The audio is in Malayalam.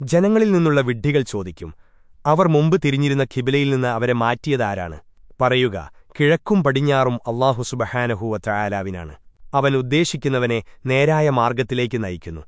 ജനങ്ങളിൽ നിന്നുള്ള വിഡ്ഢികൾ ചോദിക്കും അവർ മുമ്പ് തിരിഞ്ഞിരുന്ന ഖിബിലയിൽ നിന്ന് അവരെ മാറ്റിയതാരാണ് പറയുക കിഴക്കും പടിഞ്ഞാറും അള്ളാഹു സുബഹാനഹൂവ ചായാലാവിനാണ് അവൻ ഉദ്ദേശിക്കുന്നവനെ നേരായ മാർഗത്തിലേക്ക് നയിക്കുന്നു.